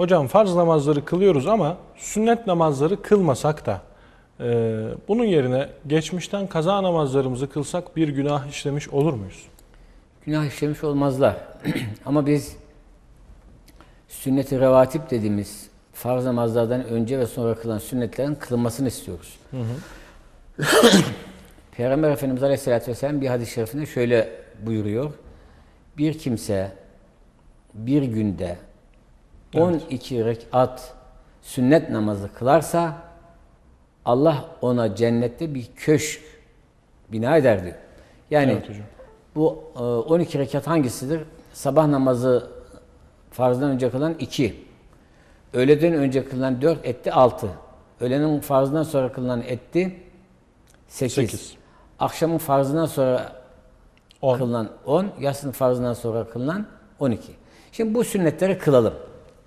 Hocam farz namazları kılıyoruz ama sünnet namazları kılmasak da e, bunun yerine geçmişten kaza namazlarımızı kılsak bir günah işlemiş olur muyuz? Günah işlemiş olmazlar. Ama biz sünnet-i revatip dediğimiz farz namazlardan önce ve sonra kılan sünnetlerin kılınmasını istiyoruz. Peygamber Efendimiz Aleyhisselatü Vesselam bir hadis-i şerifinde şöyle buyuruyor. Bir kimse bir günde 12 rekat sünnet namazı kılarsa Allah ona cennette bir köşk bina eder diyor. Yani Evet hocam. bu e, 12 rekat hangisidir? Sabah namazı farzdan önce kılan 2. Öğleden önce kılınan 4 etti 6. Öğlenin farzından sonra kılınan etti 8. Sekiz. Akşamın farzından sonra 10. kılınan 10, yatsının farzından sonra kılınan 12. Şimdi bu sünnetleri kılalım.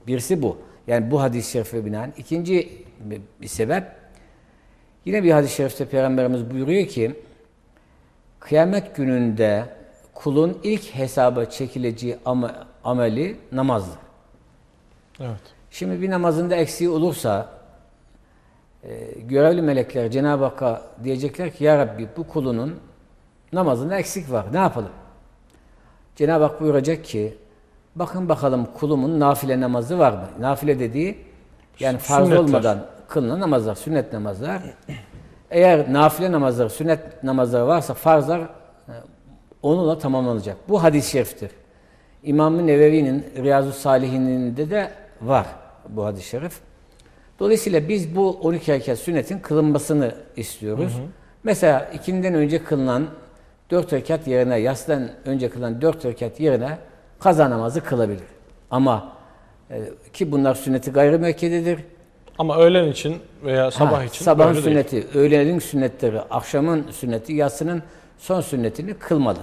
Birisi bu. Yani bu hadis-i şerife binaen. İkinci bir sebep, yine bir hadis-i şerifte Peygamberimiz buyuruyor ki, kıyamet gününde kulun ilk hesaba çekileceği ama, ameli namazdır. Evet. Şimdi bir namazında eksiği olursa e, görevli melekler Cenab-ı Hakk'a diyecekler ki Ya Rabbi bu kulunun namazında eksik var. Ne yapalım? Cenab-ı Hak buyuracak ki bakın bakalım kulumun nafile namazı var mı? Nafile dediği yani farz Sünnetler. olmadan kılınan namazlar, sünnet namazlar. Eğer nafile namazlar, sünnet namazları varsa farzlar e, onunla tamamlanacak. Bu hadis-i şeriftir. İmam-ı Nevevi'nin Riyazu Salihin'inde de var bu hadis-i şerif. Dolayısıyla biz bu 12 rekat sünnetin kılınmasını istiyoruz. Mesela ikinden önce kılınan 4 rekat yerine, yasdan önce kılınan 4 rekat yerine kaza namazı kılabilir. Ama e, ki bunlar sünneti gayrimüekkededir. Ama öğlen için veya sabah Ha, için sabahın böyle değil. sünneti, öğlenin sünnetleri, akşamın sünneti, yatsının son sünnetini kılmalı.